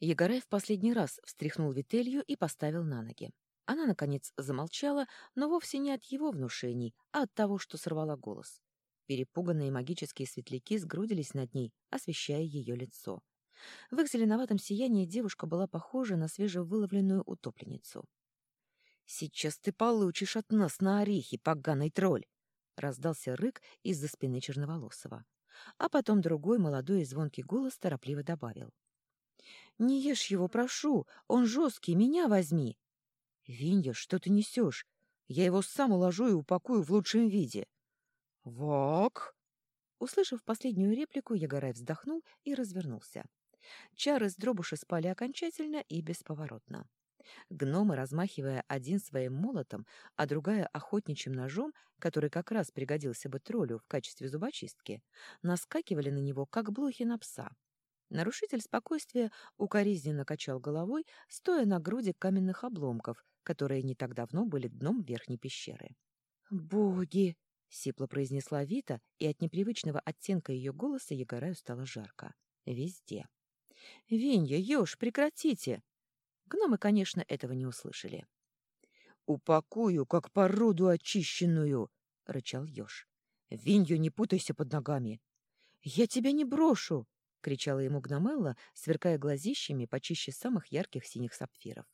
Егорай в последний раз встряхнул Вителью и поставил на ноги. Она, наконец, замолчала, но вовсе не от его внушений, а от того, что сорвала голос. Перепуганные магические светляки сгрудились над ней, освещая ее лицо. В их зеленоватом сиянии девушка была похожа на свежевыловленную утопленницу. «Сейчас ты получишь от нас на орехи, поганый тролль!» — раздался рык из-за спины Черноволосова. А потом другой молодой и звонкий голос торопливо добавил. «Не ешь его, прошу, он жесткий, меня возьми!» «Винья, что ты несешь? Я его сам уложу и упакую в лучшем виде». «Вак!» Услышав последнюю реплику, Ягорай вздохнул и развернулся. Чары с дробуши спали окончательно и бесповоротно. Гномы, размахивая один своим молотом, а другая охотничьим ножом, который как раз пригодился бы троллю в качестве зубочистки, наскакивали на него, как блохи на пса. Нарушитель спокойствия укоризненно качал головой, стоя на груди каменных обломков, которые не так давно были дном верхней пещеры. «Боги!» — сипло произнесла Вита, и от непривычного оттенка ее голоса Егораю стало жарко. Везде. «Винья, еж, прекратите!» Гномы, конечно, этого не услышали. «Упакую, как породу очищенную!» — рычал еж. «Винью, не путайся под ногами!» «Я тебя не брошу!» — кричала ему Гномелла, сверкая глазищами почище самых ярких синих сапфиров.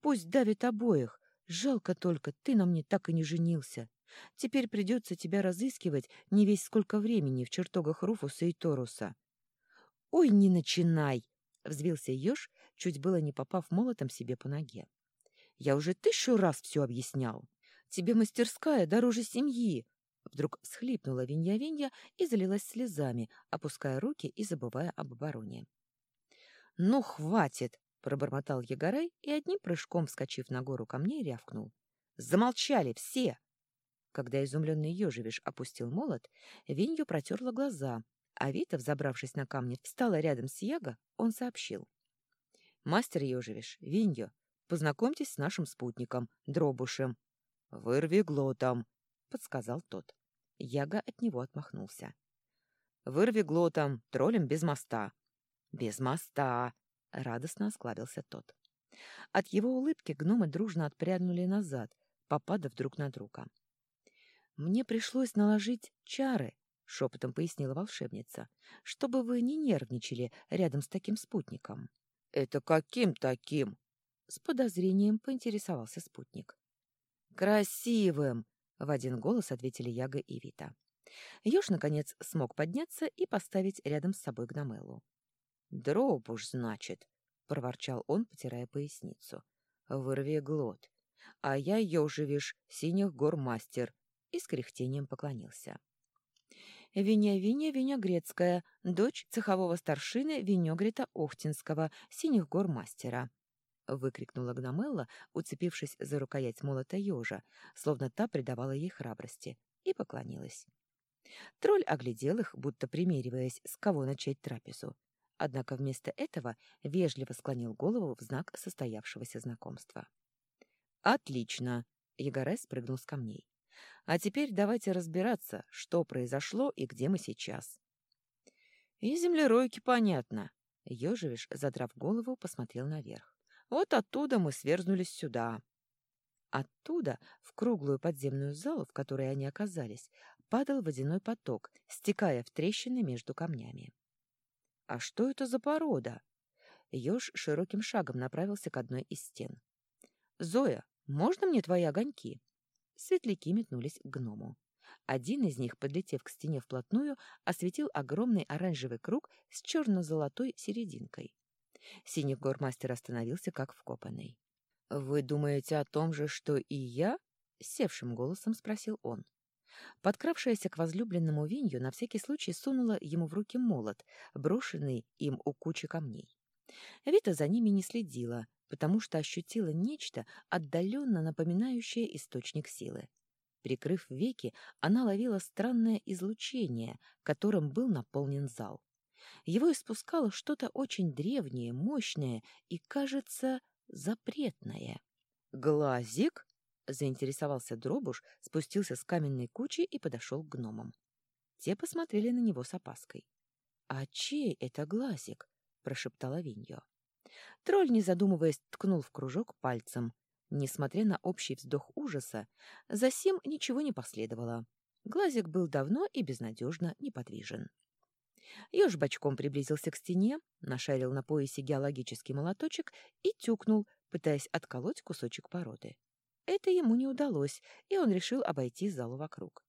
«Пусть давит обоих. Жалко только, ты на мне так и не женился. Теперь придется тебя разыскивать не весь сколько времени в чертогах Руфуса и Торуса». «Ой, не начинай!» — взвился еж, чуть было не попав молотом себе по ноге. «Я уже тысячу раз все объяснял. Тебе мастерская дороже семьи. Вдруг всхлипнула Винья-Винья и залилась слезами, опуская руки и забывая об обороне. «Ну, хватит!» — пробормотал Егорай и одним прыжком, вскочив на гору камней, рявкнул. «Замолчали все!» Когда изумленный ежевиш опустил молот, Винью протерла глаза, а Вита, взобравшись на камни, встала рядом с Яго, он сообщил. «Мастер ежевиш, Винью, познакомьтесь с нашим спутником, Дробушем». «Вырви глотом», — подсказал тот. Яга от него отмахнулся. «Вырви глотом, троллем без моста». «Без моста!» — радостно осклабился тот. От его улыбки гномы дружно отпрянули назад, попадав друг на друга. «Мне пришлось наложить чары», — шепотом пояснила волшебница, «чтобы вы не нервничали рядом с таким спутником». «Это каким таким?» — с подозрением поинтересовался спутник. «Красивым!» В один голос ответили Яга и Вита. Ёж, наконец, смог подняться и поставить рядом с собой Гномеллу. «Дробуш, значит», — проворчал он, потирая поясницу. «Вырви глот. А я, ёжевиш, синих гор мастер», и с кряхтением поклонился. Виня-Виня Винегрецкая, дочь цехового старшины Винегрета Охтинского, синих гор мастера выкрикнула Гномелла, уцепившись за рукоять молота ежа, словно та придавала ей храбрости, и поклонилась. Тролль оглядел их, будто примериваясь, с кого начать трапезу. Однако вместо этого вежливо склонил голову в знак состоявшегося знакомства. «Отлично!» — Егорай спрыгнул с камней. «А теперь давайте разбираться, что произошло и где мы сейчас». «И землеройки понятно». Ежевиш, задрав голову, посмотрел наверх. Вот оттуда мы сверзнулись сюда. Оттуда, в круглую подземную залу, в которой они оказались, падал водяной поток, стекая в трещины между камнями. «А что это за порода?» Ёж широким шагом направился к одной из стен. «Зоя, можно мне твои огоньки?» Светляки метнулись к гному. Один из них, подлетев к стене вплотную, осветил огромный оранжевый круг с черно-золотой серединкой. Синий гормастер остановился, как вкопанный. «Вы думаете о том же, что и я?» — севшим голосом спросил он. Подкравшаяся к возлюбленному Винью на всякий случай сунула ему в руки молот, брошенный им у кучи камней. Вита за ними не следила, потому что ощутила нечто, отдаленно напоминающее источник силы. Прикрыв веки, она ловила странное излучение, которым был наполнен зал. Его испускало что-то очень древнее, мощное и, кажется, запретное. «Глазик?» — заинтересовался Дробуш, спустился с каменной кучи и подошел к гномам. Те посмотрели на него с опаской. «А чей это глазик?» — прошептала Виньо. Тролль, не задумываясь, ткнул в кружок пальцем. Несмотря на общий вздох ужаса, за сим ничего не последовало. Глазик был давно и безнадежно неподвижен. Ёж бочком приблизился к стене, нашарил на поясе геологический молоточек и тюкнул, пытаясь отколоть кусочек породы. Это ему не удалось, и он решил обойти залу вокруг.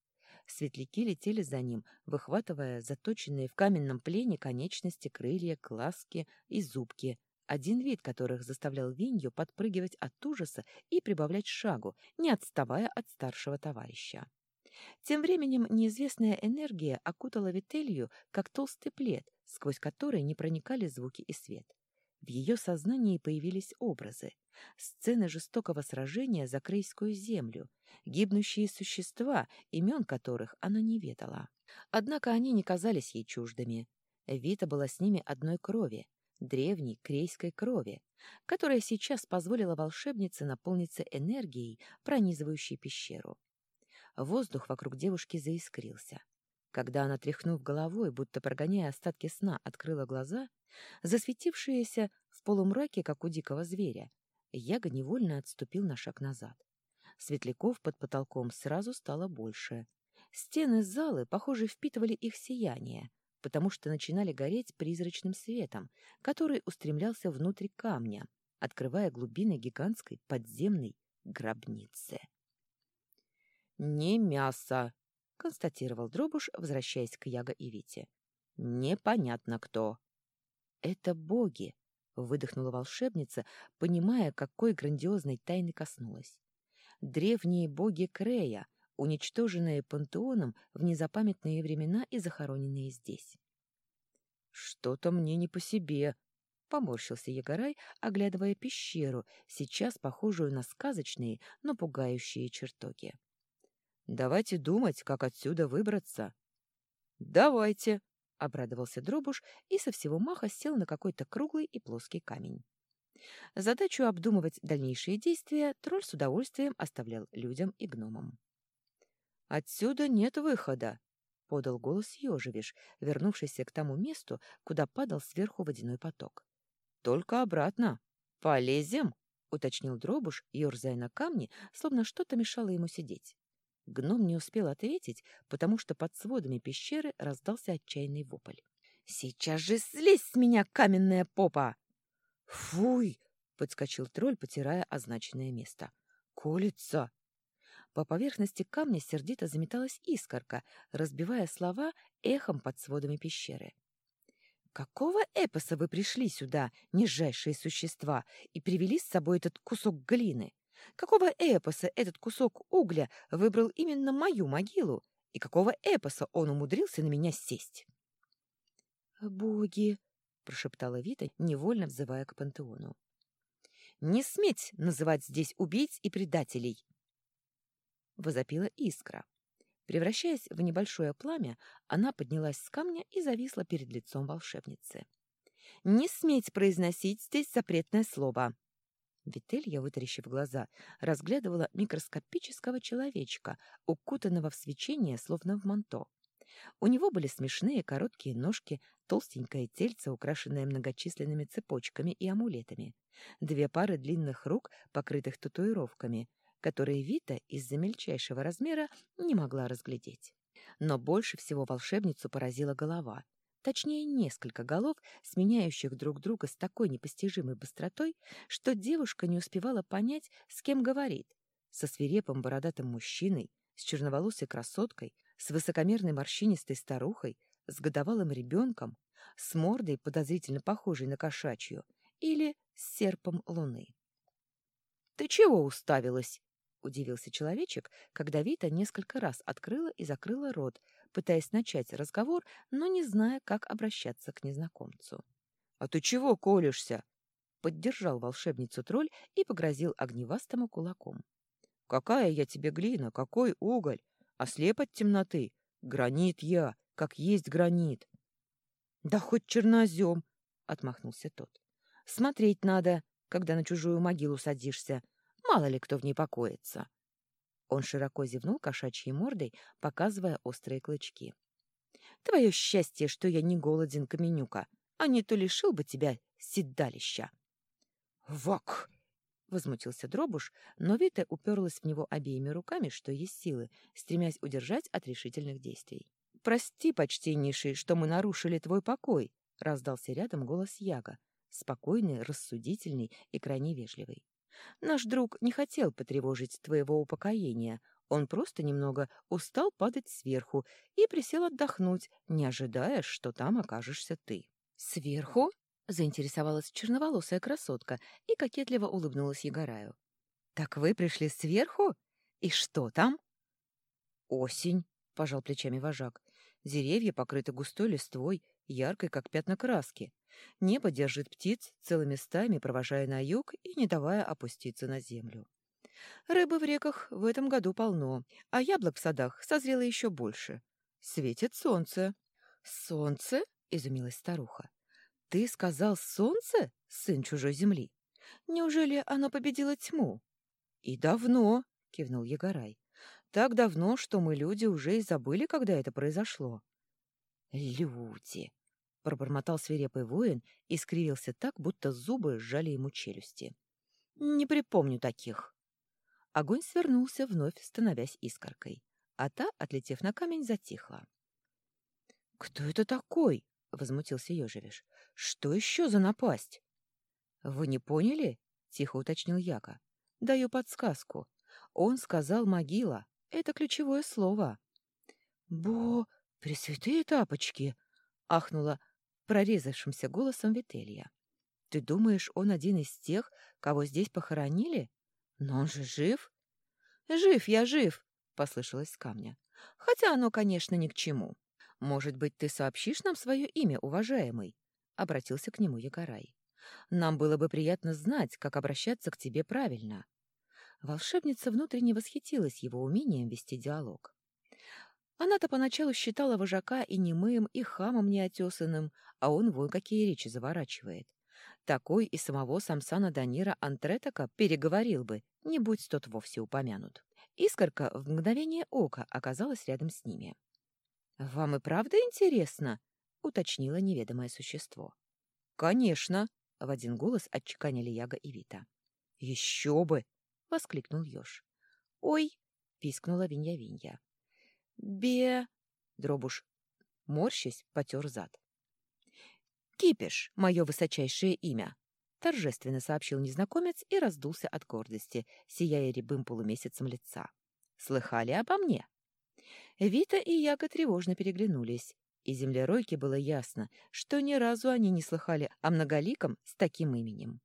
Светляки летели за ним, выхватывая заточенные в каменном плене конечности, крылья, глазки и зубки, один вид которых заставлял Винью подпрыгивать от ужаса и прибавлять шагу, не отставая от старшего товарища. Тем временем неизвестная энергия окутала Вителью, как толстый плед, сквозь который не проникали звуки и свет. В ее сознании появились образы. Сцены жестокого сражения за Крейскую землю, гибнущие существа, имен которых она не ведала. Однако они не казались ей чуждыми. Вита была с ними одной крови, древней крейской крови, которая сейчас позволила волшебнице наполниться энергией, пронизывающей пещеру. Воздух вокруг девушки заискрился. Когда она, тряхнув головой, будто прогоняя остатки сна, открыла глаза, засветившиеся в полумраке, как у дикого зверя, Яга невольно отступил на шаг назад. Светляков под потолком сразу стало больше. Стены залы, похоже, впитывали их сияние, потому что начинали гореть призрачным светом, который устремлялся внутрь камня, открывая глубины гигантской подземной гробницы. «Не мясо», — констатировал Дробуш, возвращаясь к Яго и Вите. «Непонятно кто». «Это боги», — выдохнула волшебница, понимая, какой грандиозной тайны коснулась. «Древние боги Крея, уничтоженные пантеоном в незапамятные времена и захороненные здесь». «Что-то мне не по себе», — поморщился Егорай, оглядывая пещеру, сейчас похожую на сказочные, но пугающие чертоги. Давайте думать, как отсюда выбраться. Давайте, обрадовался Дробуш и со всего маха сел на какой-то круглый и плоский камень. Задачу обдумывать дальнейшие действия тролль с удовольствием оставлял людям и гномам. «Отсюда нет выхода», — подал голос Ёжевиш, вернувшийся к тому месту, куда падал сверху водяной поток. «Только обратно. Полезем», — уточнил Дробуш, ерзая на камне, словно что-то мешало ему сидеть. Гном не успел ответить, потому что под сводами пещеры раздался отчаянный вопль. «Сейчас же слезь с меня, каменная попа!» «Фуй!» — подскочил тролль, потирая означенное место. «Колется!» По поверхности камня сердито заметалась искорка, разбивая слова эхом под сводами пещеры. «Какого эпоса вы пришли сюда, нижайшие существа, и привели с собой этот кусок глины? Какого эпоса этот кусок угля выбрал именно мою могилу? И какого эпоса он умудрился на меня сесть? «Боги!» — прошептала Вита, невольно взывая к пантеону. «Не сметь называть здесь убийц и предателей!» Возопила искра. Превращаясь в небольшое пламя, она поднялась с камня и зависла перед лицом волшебницы. «Не сметь произносить здесь запретное слово!» Вителья, вытаращив глаза, разглядывала микроскопического человечка, укутанного в свечение, словно в манто. У него были смешные короткие ножки, толстенькое тельце, украшенное многочисленными цепочками и амулетами, две пары длинных рук, покрытых татуировками, которые Вита из-за мельчайшего размера не могла разглядеть. Но больше всего волшебницу поразила голова — точнее несколько голов, сменяющих друг друга с такой непостижимой быстротой, что девушка не успевала понять, с кем говорит. Со свирепым бородатым мужчиной, с черноволосой красоткой, с высокомерной морщинистой старухой, с годовалым ребенком, с мордой, подозрительно похожей на кошачью, или с серпом луны. «Ты чего уставилась?» — удивился человечек, когда Вита несколько раз открыла и закрыла рот, пытаясь начать разговор, но не зная, как обращаться к незнакомцу. «А ты чего колешься?» — поддержал волшебницу тролль и погрозил огневастому кулаком. «Какая я тебе глина, какой уголь! Ослеп от темноты! Гранит я, как есть гранит!» «Да хоть чернозем!» — отмахнулся тот. «Смотреть надо, когда на чужую могилу садишься. Мало ли кто в ней покоится!» Он широко зевнул кошачьей мордой, показывая острые клычки. «Твое счастье, что я не голоден, Каменюка, а не то лишил бы тебя седалища!» «Вак!» — возмутился Дробуш, но Вита уперлась в него обеими руками, что есть силы, стремясь удержать от решительных действий. «Прости, почтеннейший, что мы нарушили твой покой», — раздался рядом голос Яга, спокойный, рассудительный и крайне вежливый. «Наш друг не хотел потревожить твоего упокоения, он просто немного устал падать сверху и присел отдохнуть, не ожидая, что там окажешься ты». «Сверху?» — заинтересовалась черноволосая красотка и кокетливо улыбнулась Егораю. «Так вы пришли сверху? И что там?» «Осень», — пожал плечами вожак. Деревья покрыты густой листвой, яркой, как пятна краски. Небо держит птиц целыми стаями, провожая на юг и не давая опуститься на землю. Рыбы в реках в этом году полно, а яблок в садах созрело еще больше. Светит солнце. «Солнце?» — изумилась старуха. «Ты сказал солнце, сын чужой земли? Неужели оно победило тьму?» «И давно», — кивнул Егорай. Так давно, что мы, люди, уже и забыли, когда это произошло. «Люди!» — пробормотал свирепый воин и скривился так, будто зубы сжали ему челюсти. «Не припомню таких». Огонь свернулся, вновь становясь искоркой, а та, отлетев на камень, затихла. «Кто это такой?» — возмутился Ёжевиш. «Что еще за напасть?» «Вы не поняли?» — тихо уточнил Яка. «Даю подсказку. Он сказал могила, это ключевое слово. «Бо... пресвятые тапочки!» — ахнула прорезавшимся голосом Вителья. «Ты думаешь, он один из тех, кого здесь похоронили? Но он же жив!» «Жив, я жив!» — послышалось с камня. «Хотя оно, конечно, ни к чему. Может быть, ты сообщишь нам свое имя, уважаемый?» — обратился к нему Ягорай. «Нам было бы приятно знать, как обращаться к тебе правильно». Волшебница внутренне восхитилась его умением вести диалог. Она-то поначалу считала вожака и немым, и хамом неотесанным, а он вон какие речи заворачивает. Такой и самого Самсана Данира Антретака переговорил бы, не будь тот вовсе упомянут. Искорка в мгновение ока оказалась рядом с ними. «Вам и правда интересно?» — уточнило неведомое существо. «Конечно!» — в один голос отчеканили Яга и Вита. «Еще бы!» — воскликнул еж. «Ой!» — пискнула Винья-Винья. «Бе...» — дробуш, морщась, потер зад. «Кипиш — мое высочайшее имя!» — торжественно сообщил незнакомец и раздулся от гордости, сияя рябым полумесяцем лица. «Слыхали обо мне?» Вита и Яга тревожно переглянулись, и землеройке было ясно, что ни разу они не слыхали о многоликом с таким именем.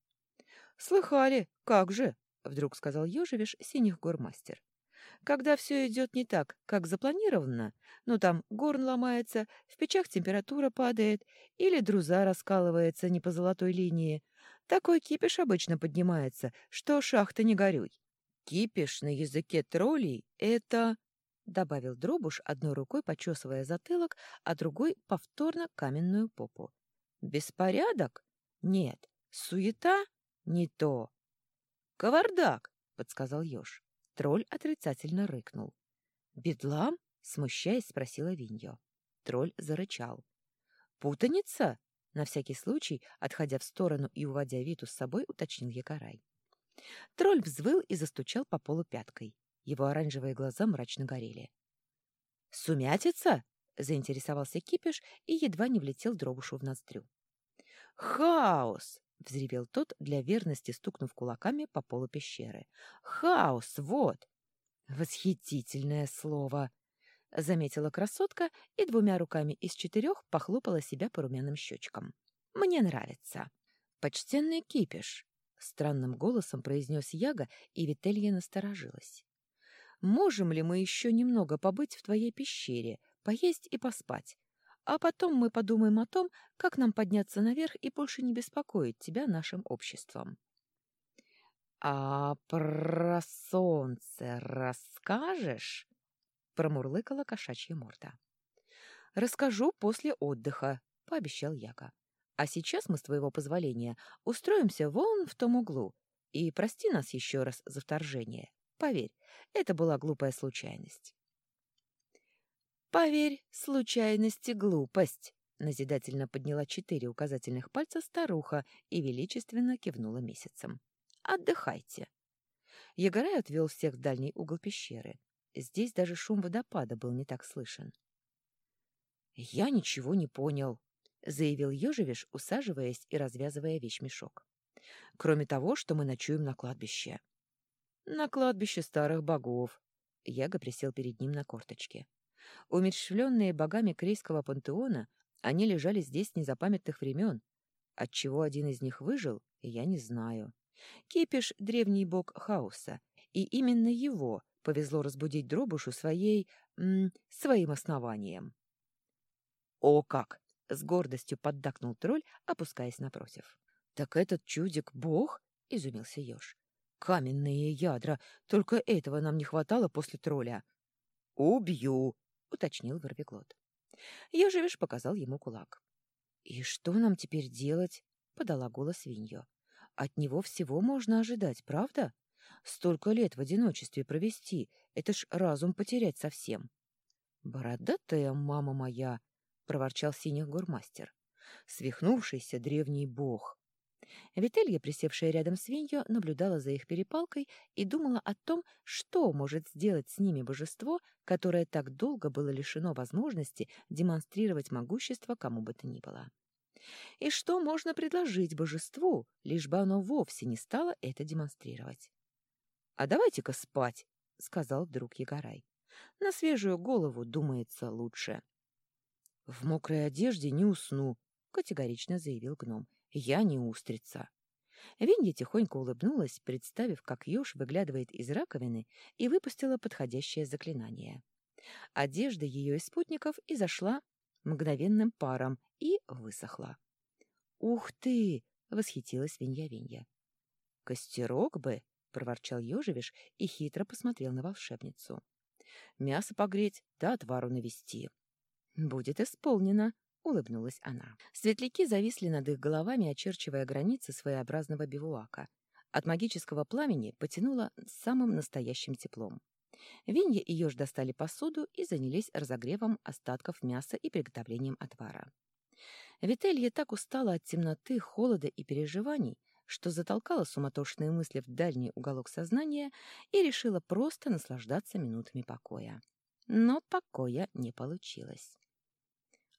«Слыхали, как же!» вдруг сказал Ёжевиш, синих гормастер. Когда все идет не так, как запланировано, ну там горн ломается, в печах температура падает или друза раскалывается не по золотой линии, такой кипиш обычно поднимается, что шахта не горюй. Кипиш на языке троллей — это... — добавил Дробуш, одной рукой почесывая затылок, а другой — повторно каменную попу. «Беспорядок? Нет. Суета? Не то. «Кавардак!» — подсказал еж. Тролль отрицательно рыкнул. «Бедлам?» — смущаясь, спросила Виньо. Тролль зарычал. «Путаница?» — на всякий случай, отходя в сторону и уводя Виту с собой, уточнил Якорай. Тролль взвыл и застучал по полу пяткой. Его оранжевые глаза мрачно горели. «Сумятица?» — заинтересовался Кипиш и едва не влетел дробушу в ноздрю. «Хаос!» — взревел тот, для верности стукнув кулаками по полу пещеры. «Хаос! Вот!» «Восхитительное слово!» — заметила красотка и двумя руками из четырех похлопала себя по румяным щечкам. «Мне нравится!» «Почтенный кипиш!» — странным голосом произнес Яга, и Вителья насторожилась. «Можем ли мы еще немного побыть в твоей пещере, поесть и поспать? А потом мы подумаем о том, как нам подняться наверх и больше не беспокоить тебя нашим обществом. — А про солнце расскажешь? — промурлыкала кошачья морда. — Расскажу после отдыха, — пообещал Яка. — А сейчас мы, с твоего позволения, устроимся вон в том углу. И прости нас еще раз за вторжение. Поверь, это была глупая случайность. «Поверь, случайность и глупость», Назидательно подняла четыре указательных пальца старуха и величественно кивнула месяцем. «Отдыхайте». Егорай отвел всех в дальний угол пещеры. Здесь даже шум водопада был не так слышен. «Я ничего не понял», — заявил Ёжевиш, усаживаясь и развязывая вещмешок. «Кроме того, что мы ночуем на кладбище». «На кладбище старых богов», — Яга присел перед ним на корточке. Умерщвленные богами Крейского пантеона, они лежали здесь с незапамятных времен. Отчего один из них выжил, я не знаю. Кипиш — древний бог хаоса, и именно его повезло разбудить Дробушу своей... М, своим основанием. «О как!» — с гордостью поддакнул тролль, опускаясь напротив. «Так этот чудик — бог?» — изумился еж. «Каменные ядра! Только этого нам не хватало после тролля!» «Убью!» — уточнил Ворвиглот. Ежевиш показал ему кулак. «И что нам теперь делать?» — подала голос Виньо. «От него всего можно ожидать, правда? Столько лет в одиночестве провести — это ж разум потерять совсем». «Бородатая мама моя!» — проворчал синих гурмастер. «Свихнувшийся древний бог!» Вителья, присевшая рядом с Виньо, наблюдала за их перепалкой и думала о том, что может сделать с ними божество, которое так долго было лишено возможности демонстрировать могущество кому бы то ни было. И что можно предложить божеству, лишь бы оно вовсе не стало это демонстрировать. «А давайте-ка спать», — сказал вдруг Егорай. «На свежую голову думается лучше». «В мокрой одежде не усну», — категорично заявил гном. Я не устрица. Винья тихонько улыбнулась, представив, как еж выглядывает из раковины, и выпустила подходящее заклинание. Одежда ее и спутников изошла мгновенным паром и высохла. «Ух ты!» — восхитилась Винья-Винья. «Костерок бы!» — проворчал ежевиш и хитро посмотрел на волшебницу. «Мясо погреть да отвару навести». «Будет исполнено!» Улыбнулась она. Светляки зависли над их головами, очерчивая границы своеобразного бивуака. От магического пламени потянуло самым настоящим теплом. Винья и Ёж достали посуду и занялись разогревом остатков мяса и приготовлением отвара. Вителья так устала от темноты, холода и переживаний, что затолкала суматошные мысли в дальний уголок сознания и решила просто наслаждаться минутами покоя. Но покоя не получилось.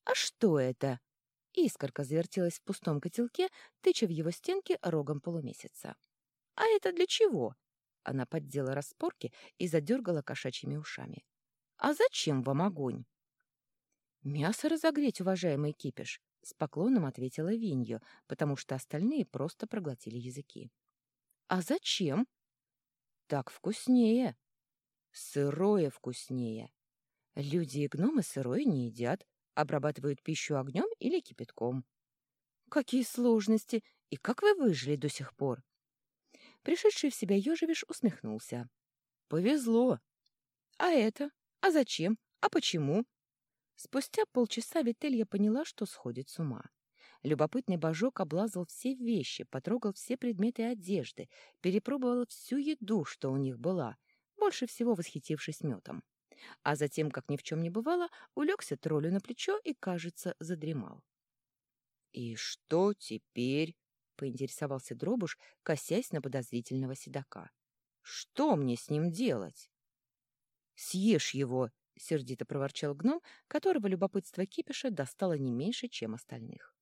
«А что это?» Искорка завертелась в пустом котелке, тыча в его стенки рогом полумесяца. «А это для чего?» Она поддела распорки и задергала кошачьими ушами. «А зачем вам огонь?» «Мясо разогреть, уважаемый кипиш», — с поклоном ответила Виньо, потому что остальные просто проглотили языки. «А зачем?» «Так вкуснее». «Сырое вкуснее. Люди и гномы сырое не едят, обрабатывают пищу огнем или кипятком. Какие сложности! И как вы выжили до сих пор? Пришедший в себя ежевиш усмехнулся. Повезло. А это? А зачем? А почему? Спустя полчаса Вителья поняла, что сходит с ума. Любопытный божок облазал все вещи, потрогал все предметы одежды, перепробовал всю еду, что у них была, больше всего восхитившись медом а затем, как ни в чем не бывало, улегся троллю на плечо и, кажется, задремал. «И что теперь?» — поинтересовался Дробуш, косясь на подозрительного седока. «Что мне с ним делать?» «Съешь его!» — сердито проворчал гном, которого любопытство кипиша достало не меньше, чем остальных.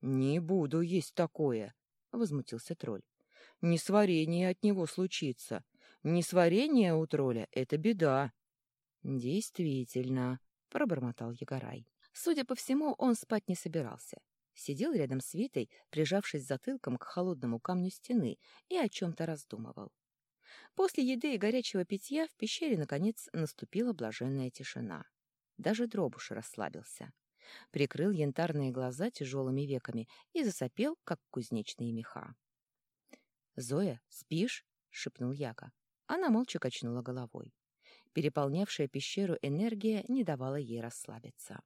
«Не буду есть такое!» — возмутился тролль. «Несварение от него случится. Несварение у тролля — это беда. «Действительно», — пробормотал Егорай. Судя по всему, он спать не собирался. Сидел рядом с Витой, прижавшись затылком к холодному камню стены, и о чем-то раздумывал. После еды и горячего питья в пещере, наконец, наступила блаженная тишина. Даже дробуш расслабился. Прикрыл янтарные глаза тяжелыми веками и засопел, как кузнечные меха. «Зоя, спишь?» — шепнул Яга. Она молча качнула головой. Переполнявшая пещеру энергия не давала ей расслабиться.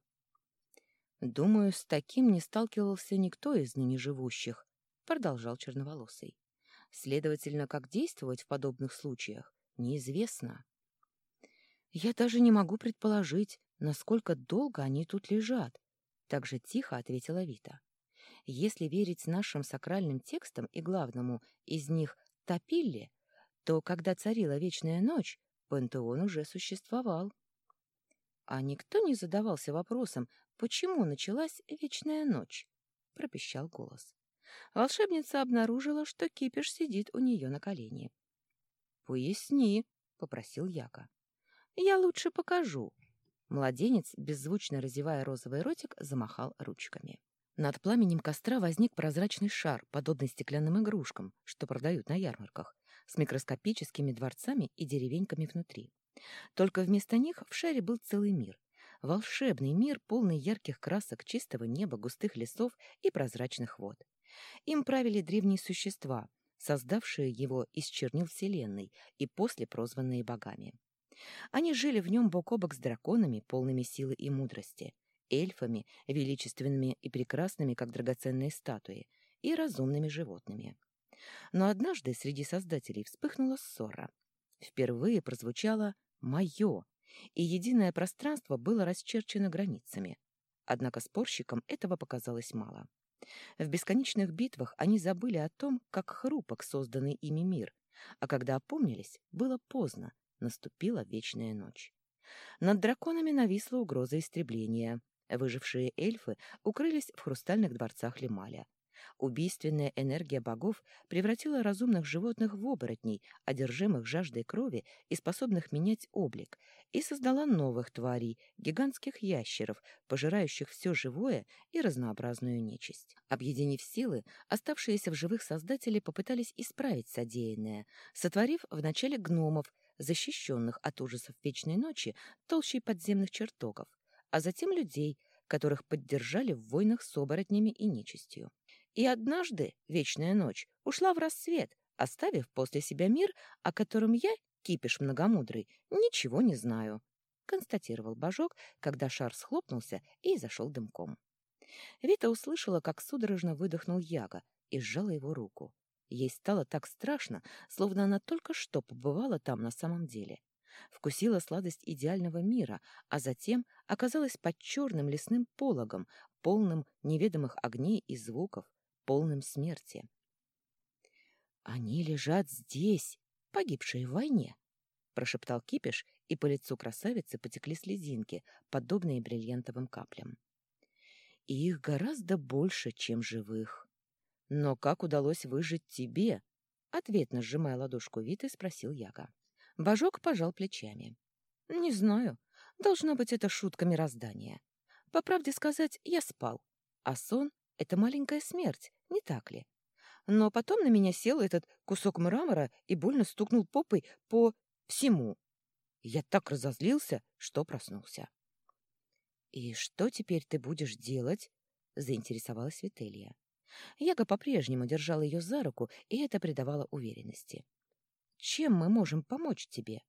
«Думаю, с таким не сталкивался никто из ныне живущих», — продолжал Черноволосый. «Следовательно, как действовать в подобных случаях, неизвестно. Я даже не могу предположить, насколько долго они тут лежат. Так же тихо ответила Вита. Если верить нашим сакральным текстам и главному из них Топилле, то когда царила вечная ночь, пантеон уже существовал. А никто не задавался вопросом, почему началась вечная ночь, — пропищал голос. Волшебница обнаружила, что кипиш сидит у нее на колене. — Поясни, — попросил Яка. — Я лучше покажу. Младенец, беззвучно разевая розовый ротик, замахал ручками. Над пламенем костра возник прозрачный шар, подобный стеклянным игрушкам, что продают на ярмарках, с микроскопическими дворцами и деревеньками внутри. Только вместо них в шаре был целый мир. Волшебный мир, полный ярких красок, чистого неба, густых лесов и прозрачных вод. Им правили древние существа, создавшие его из чернил Вселенной и после прозванные богами. Они жили в нем бок о бок с драконами, полными силы и мудрости, эльфами, величественными и прекрасными, как драгоценные статуи, и разумными животными. Но однажды среди создателей вспыхнула ссора. Впервые прозвучало «моё», и единое пространство было расчерчено границами. Однако спорщикам этого показалось мало. В бесконечных битвах они забыли о том, как хрупок созданный ими мир, а когда опомнились, было поздно, наступила вечная ночь. Над драконами нависла угроза истребления. Выжившие эльфы укрылись в хрустальных дворцах Лемаля. Убийственная энергия богов превратила разумных животных в оборотней, одержимых жаждой крови и способных менять облик, и создала новых тварей, гигантских ящеров, пожирающих все живое и разнообразную нечисть. Объединив силы, оставшиеся в живых создатели попытались исправить содеянное, сотворив вначале гномов, защищенных от ужасов вечной ночи толщей подземных чертогов, а затем людей, которых поддержали в войнах с оборотнями и нечистью. И однажды вечная ночь ушла в рассвет, оставив после себя мир, о котором я, кипиш многомудрый, ничего не знаю, — констатировал Божок, когда шар схлопнулся и зашел дымком. Вита услышала, как судорожно выдохнул Яга и сжала его руку. Ей стало так страшно, словно она только что побывала там на самом деле. Вкусила сладость идеального мира, а затем оказалась под черным лесным пологом, полным неведомых огней и звуков, полным смерти. «Они лежат здесь, погибшие в войне», — прошептал Кипиш, и по лицу красавицы потекли слезинки, подобные бриллиантовым каплям. «И их гораздо больше, чем живых. Но как удалось выжить тебе?» — ответно сжимая ладошку Виты, спросил Яга. Божок пожал плечами. «Не знаю. Должно быть, это шутка мироздания. По правде сказать, я спал, а сон это маленькая смерть, не так ли? Но потом на меня сел этот кусок мрамора и больно стукнул попой по всему. Я так разозлился, что проснулся. — И что теперь ты будешь делать? — заинтересовалась Вителья. Яга по-прежнему держал ее за руку, и это придавало уверенности. — Чем мы можем помочь тебе?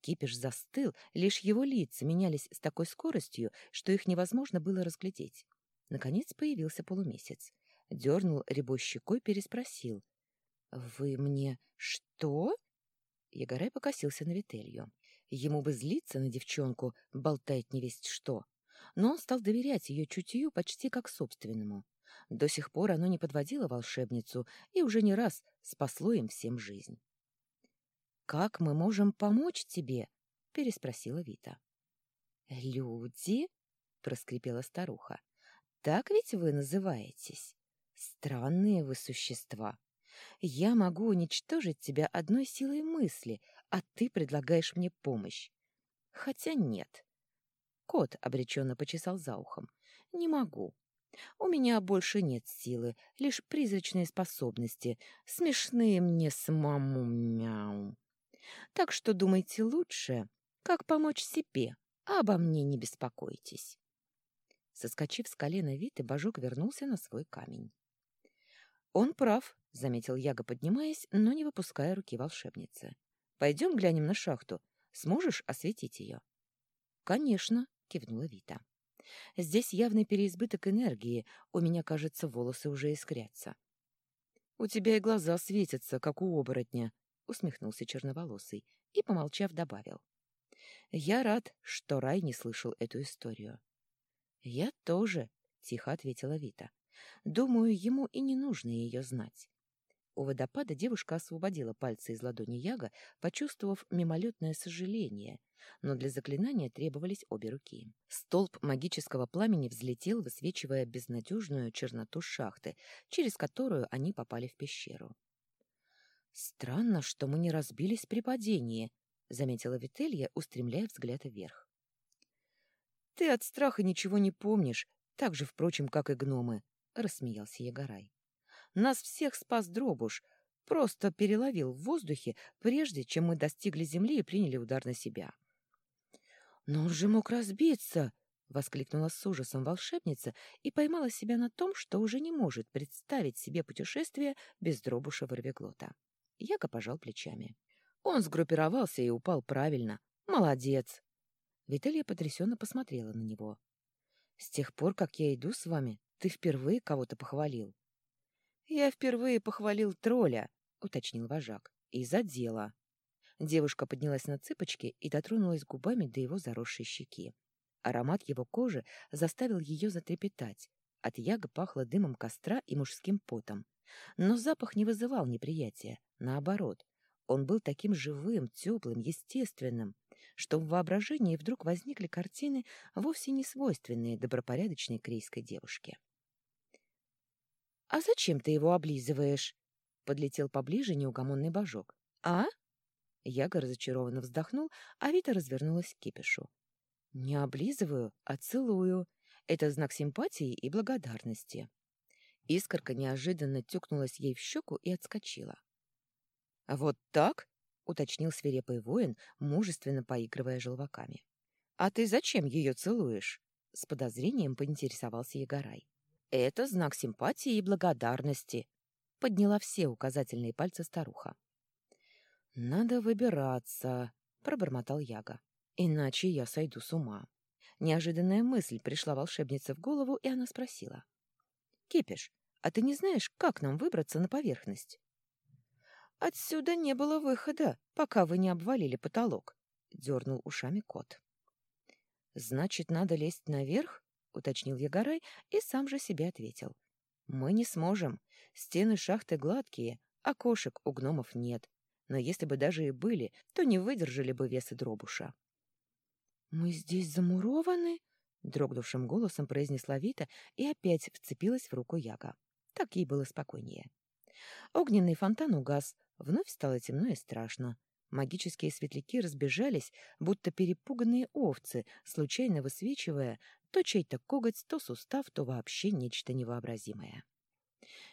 Кипиш застыл, лишь его лица менялись с такой скоростью, что их невозможно было разглядеть. Наконец появился полумесяц. Дернул рябой щекой, переспросил. — Вы мне что? Егорай покосился на Вителью. Ему бы злиться на девчонку, болтает невесть что. Но он стал доверять ее чутью почти как собственному. До сих пор оно не подводило волшебницу и уже не раз спасло им всем жизнь. «Как мы можем помочь тебе?» — переспросила Вита. «Люди?» — проскрипела старуха. Так ведь вы называетесь? Странные вы существа. Я могу уничтожить тебя одной силой мысли, а ты предлагаешь мне помощь. Хотя нет. Кот обреченно почесал за ухом. Не могу. У меня больше нет силы, лишь призрачные способности, смешные мне с маму мяу. Так что думайте лучше, как помочь себе, а обо мне не беспокойтесь. Соскочив с колена Виты, Божок вернулся на свой камень. «Он прав», — заметил Яга, поднимаясь, но не выпуская руки волшебницы. «Пойдем глянем на шахту. Сможешь осветить ее?» «Конечно», — кивнула Вита. «Здесь явный переизбыток энергии. У меня, кажется, волосы уже искрятся». «У тебя и глаза светятся, как у оборотня», — усмехнулся черноволосый и, помолчав, добавил. «Я рад, что Рай не слышал эту историю. «Я тоже», тихо ответила Вита. Думаю, ему и не нужно ее знать. У водопада девушка освободила пальцы из ладони Яга, почувствовав мимолетное сожаление, но для заклинания требовались обе руки. Столб магического пламени взлетел, высвечивая безнадежную черноту шахты, через которую они попали в пещеру. «Странно, что мы не разбились при падении», — заметила Вителья, устремляя взгляд вверх. «Ты от страха ничего не помнишь, так же, впрочем, как и гномы», — рассмеялся Ягорай. Нас всех спас Дробуш, просто переловил в воздухе, прежде чем мы достигли земли и приняли удар на себя. «Но он же мог разбиться!» — воскликнула с ужасом волшебница и поймала себя на том, что уже не может представить себе путешествие без Дробуша Ворвиглота. Яко пожал плечами. Он сгруппировался и упал правильно. Молодец! Виталия потрясенно посмотрела на него. «С тех пор, как я иду с вами, ты впервые кого-то похвалил». «Я впервые похвалил тролля», — уточнил вожак, — «из-за дела». Девушка поднялась на цыпочки и дотронулась губами до его заросшей щеки. Аромат его кожи заставил ее затрепетать. От яга пахло дымом костра и мужским потом. Но запах не вызывал неприятия. Наоборот, он был таким живым, теплым, естественным, что в воображении вдруг возникли картины, вовсе не свойственные добропорядочной крейской девушке. «А зачем ты его облизываешь?» — подлетел поближе неугомонный божок. «А?» Яга разочарованно вздохнул, а Вита развернулась к кипишу. «Не облизываю, а целую. Это знак симпатии и благодарности». Искорка неожиданно тюкнулась ей в щеку и отскочила. «Вот так?» — уточнил свирепый воин, мужественно поигрывая желваками. «А ты зачем ее целуешь?» — с подозрением поинтересовался Егорай. Это знак симпатии и благодарности, подняла все указательные пальцы старуха. Надо выбираться, пробормотал Яга. Иначе я сойду с ума. Неожиданная мысль пришла волшебнице в голову, и она спросила: "Кипиш, а ты не знаешь, как нам выбраться на поверхность?" Отсюда не было выхода, пока вы не обвалили потолок, дернул ушами кот. Значит, надо лезть наверх? Уточнил Ягорай и сам же себе ответил. Мы не сможем. Стены шахты гладкие, окошек у гномов нет. Но если бы даже и были, то не выдержали бы весы дробуша. Мы здесь замурованы? дрогнувшим голосом произнесла Вита и опять вцепилась в руку Яга. Так ей было спокойнее. Огненный фонтан угас, вновь стало темно и страшно. Магические светляки разбежались, будто перепуганные овцы, случайно высвечивая то чей-то коготь, то сустав, то вообще нечто невообразимое.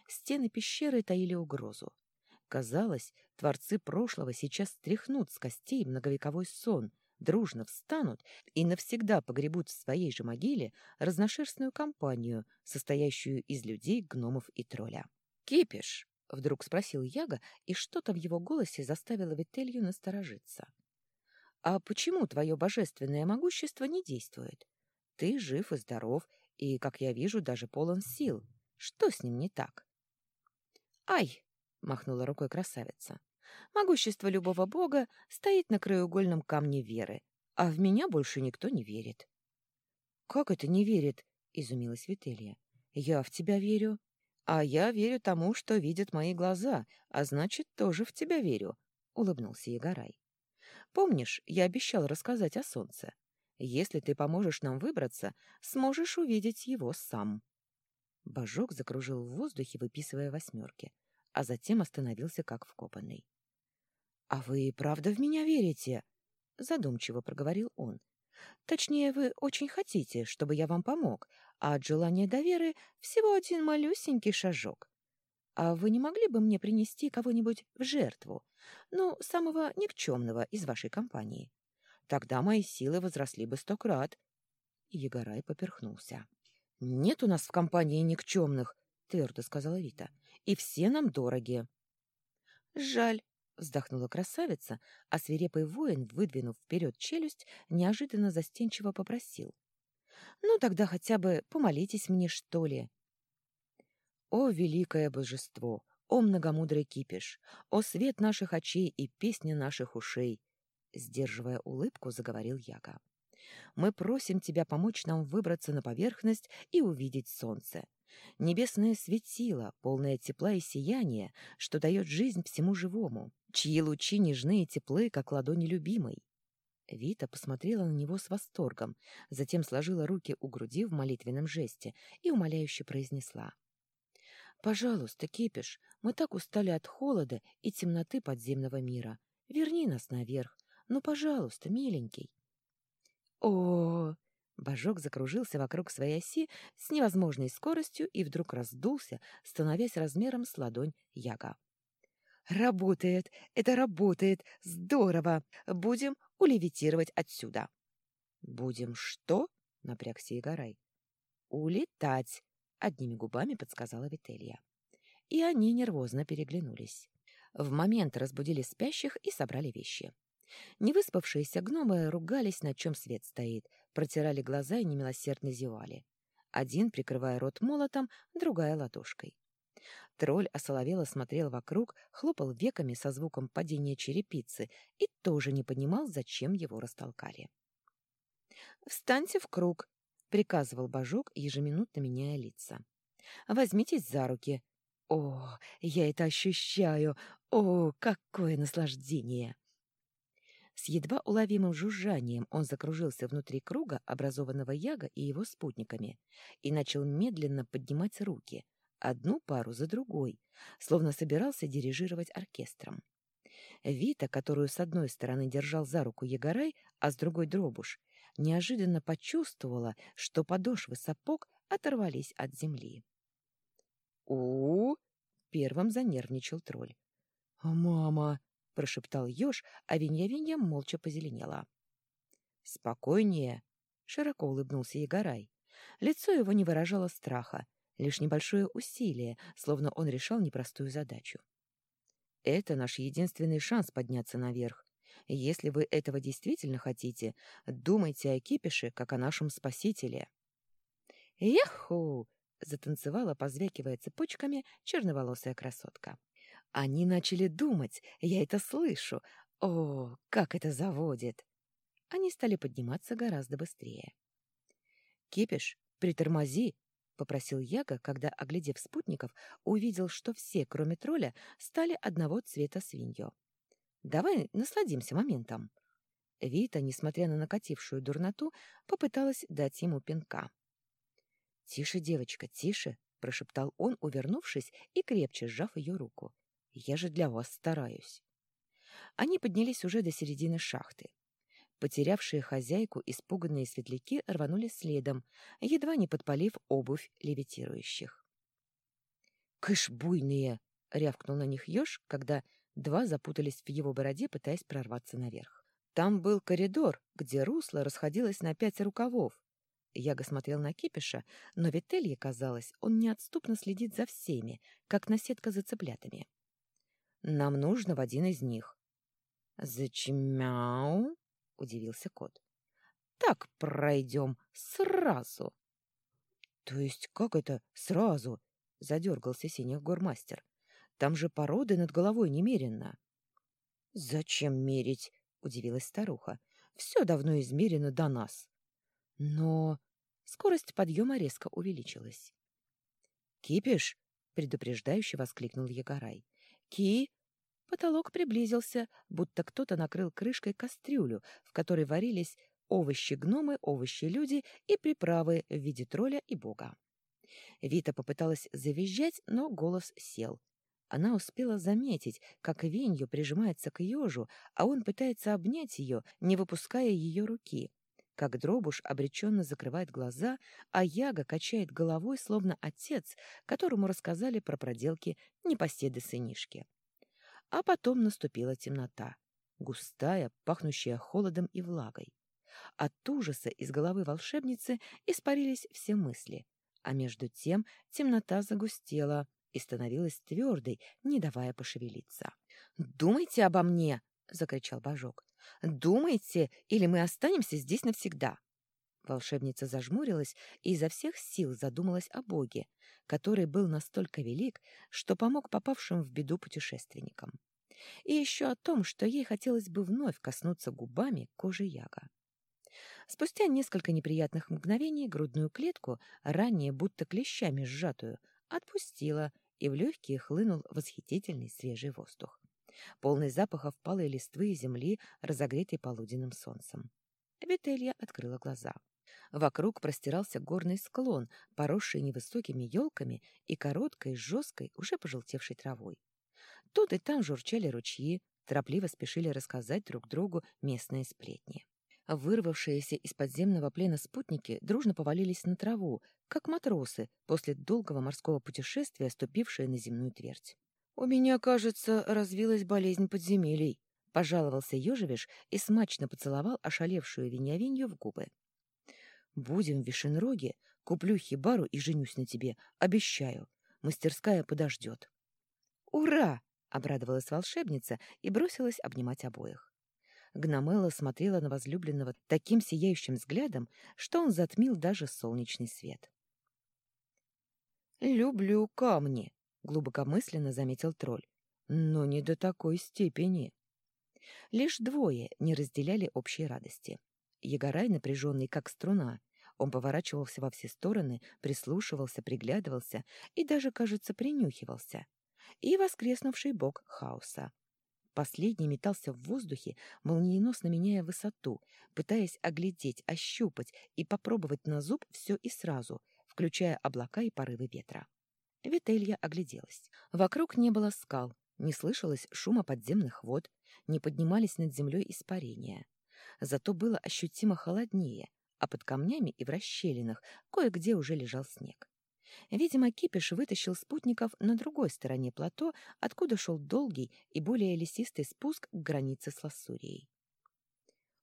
Стены пещеры таили угрозу. Казалось, творцы прошлого сейчас стряхнут с костей многовековой сон, дружно встанут и навсегда погребут в своей же могиле разношерстную компанию, состоящую из людей, гномов и тролля. «Кипиш!» — вдруг спросил Яга, и что-то в его голосе заставило Вителью насторожиться. «А почему твое божественное могущество не действует? Ты жив и здоров, и, как я вижу, даже полон сил. Что с ним не так? Ай, махнула рукой красавица. Могущество любого бога стоит на краеугольном камне веры, а в меня больше никто не верит. Как это не верит? изумилась Вителья. Я в тебя верю. А я верю тому, что видят мои глаза, а значит, тоже в тебя верю, улыбнулся Егорай. Помнишь, я обещал рассказать о солнце? Если ты поможешь нам выбраться, сможешь увидеть его сам. Божок закружил в воздухе, выписывая восьмерки, а затем остановился как вкопанный. — А вы правда в меня верите? — задумчиво проговорил он. — Точнее, вы очень хотите, чтобы я вам помог, а от желания до веры всего один малюсенький шажок. А вы не могли бы мне принести кого-нибудь в жертву? Ну, самого никчемного из вашей компании. — Тогда мои силы возросли бы сто крат. Егорай поперхнулся. — Нет у нас в компании никчемных, — твердо сказала Вита, — и все нам дороги. — Жаль, — вздохнула красавица, а свирепый воин, выдвинув вперед челюсть, неожиданно застенчиво попросил. — Ну, тогда хотя бы помолитесь мне, что ли. — О, великое божество! О, многомудрый кипиш! О, свет наших очей и песня наших ушей! Сдерживая улыбку, заговорил Яга. Мы просим тебя помочь нам выбраться на поверхность и увидеть солнце. Небесное светило, полное тепла и сияния, что дает жизнь всему живому, чьи лучи нежны и теплы, как ладони любимой. Вита посмотрела на него с восторгом, затем сложила руки у груди в молитвенном жесте и умоляюще произнесла. «Пожалуйста, Кипиш, мы так устали от холода и темноты подземного мира. Верни нас наверх. Ну, пожалуйста, миленький». О, Божок закружился вокруг своей оси с невозможной скоростью и вдруг раздулся, становясь размером с ладонь Яга. «Работает! Это работает! Здорово! Будем улевитировать отсюда!» «Будем что?» — напрягся Игорай. «Улетать!» — одними губами подсказала Вителья. И они нервозно переглянулись. В момент разбудили спящих и собрали вещи. Невыспавшиеся гномы ругались, на чем свет стоит, протирали глаза и немилосердно зевали. Один, прикрывая рот молотом, другая ладошкой. Тролль осоловело смотрел вокруг, хлопал веками со звуком падения черепицы и тоже не понимал, зачем его растолкали. «Встаньте в круг!» — приказывал Божок, ежеминутно меняя лица. «Возьмитесь за руки. О, я это ощущаю! О, какое наслаждение!» С едва уловимым жужжанием он закружился внутри круга, образованного Яга и его спутниками, и начал медленно поднимать руки, одну пару за другой, словно собирался дирижировать оркестром. Вита, которую с одной стороны держал за руку Егорай, а с другой Дробуш, неожиданно почувствовала, что подошвы сапог оторвались от земли. у, первым занервничал тролль. «Мама!» — прошептал еж, а Винья-Винья молча позеленела. «Спокойнее!» — широко улыбнулся Егорай. Лицо его не выражало страха, лишь небольшое усилие, словно он решал непростую задачу. «Это наш единственный шанс подняться наверх. Если вы этого действительно хотите, думайте о кипише, как о нашем спасителе». «Яху!» — затанцевала, позвякивая цепочками, черноволосая красотка. Они начали думать, я это слышу. О, как это заводит! Они стали подниматься гораздо быстрее. «Кипиш, притормози!» — попросил Яга, когда, оглядев спутников, увидел, что все, кроме тролля, стали одного цвета свиньё. «Давай насладимся моментом». Вита, несмотря на накатившую дурноту, попыталась дать ему пинка. «Тише, девочка, тише!» — прошептал он, увернувшись и крепче сжав ее руку. Я же для вас стараюсь. Они поднялись уже до середины шахты. Потерявшие хозяйку испуганные светляки рванули следом, едва не подпалив обувь левитирующих. «Кыш буйные!» — рявкнул на них еж, когда два запутались в его бороде, пытаясь прорваться наверх. Там был коридор, где русло расходилось на пять рукавов. Яга смотрел на Кипиша, но Вителье казалось, он неотступно следит за всеми, как наседка за цыплятами. Нам нужно в один из них. Зачем? Удивился кот. Так пройдем сразу. То есть как это сразу? задергался синих гормастер. Там же породы над головой немерено. Зачем мерить? удивилась старуха. Все давно измерено до нас. Но скорость подъема резко увеличилась. «Кипиш!» — предупреждающе воскликнул Егорай. Ки... Потолок приблизился, будто кто-то накрыл крышкой кастрюлю, в которой варились овощи-гномы, овощи-люди и приправы в виде тролля и бога. Вита попыталась завизжать, но голос сел. Она успела заметить, как Венью прижимается к ежу, а он пытается обнять ее, не выпуская ее руки. Как дробуш обреченно закрывает глаза, а Яга качает головой, словно отец, которому рассказали про проделки непоседы сынишки. А потом наступила темнота, густая, пахнущая холодом и влагой. От ужаса из головы волшебницы испарились все мысли, а между тем темнота загустела и становилась твердой, не давая пошевелиться. «Думайте обо мне!» — закричал Божок. Думайте, или мы останемся здесь навсегда. Волшебница зажмурилась и изо всех сил задумалась о Боге, который был настолько велик, что помог попавшим в беду путешественникам. И еще о том, что ей хотелось бы вновь коснуться губами кожи Яга. Спустя несколько неприятных мгновений грудную клетку, ранее будто клещами сжатую, отпустила, и в легкие хлынул восхитительный свежий воздух, полный запахов палой листвы и земли, разогретой полуденным солнцем. Вителья открыла глаза. Вокруг простирался горный склон, поросший невысокими елками и короткой, жесткой, уже пожелтевшей травой. Тут и там журчали ручьи, торопливо спешили рассказать друг другу местные сплетни. Вырвавшиеся из подземного плена спутники дружно повалились на траву, как матросы после долгого морского путешествия, ступившие на земную твердь. «У меня, кажется, развилась болезнь подземелий», — пожаловался Ёжевиш и смачно поцеловал ошалевшую Виньявинью в губы. «Будем в Вишенроге, куплю хибару и женюсь на тебе, обещаю. Мастерская подождет». «Ура!» — обрадовалась волшебница и бросилась обнимать обоих. Гномела смотрела на возлюбленного таким сияющим взглядом, что он затмил даже солнечный свет. «Люблю камни», — глубокомысленно заметил тролль, — «но не до такой степени». Лишь двое не разделяли общей радости. Егорай, напряженный как струна, он поворачивался во все стороны, прислушивался, приглядывался и даже, кажется, принюхивался. И воскреснувший бог хаоса. Последний метался в воздухе, молниеносно меняя высоту, пытаясь оглядеть, ощупать и попробовать на зуб все и сразу, включая облака и порывы ветра. Вителья огляделась. Вокруг не было скал, не слышалось шума подземных вод, не поднимались над землей испарения. Зато было ощутимо холоднее, а под камнями и в расщелинах кое-где уже лежал снег. Видимо, Кипиш вытащил спутников на другой стороне плато, откуда шел долгий и более лесистый спуск к границе с Лассурией.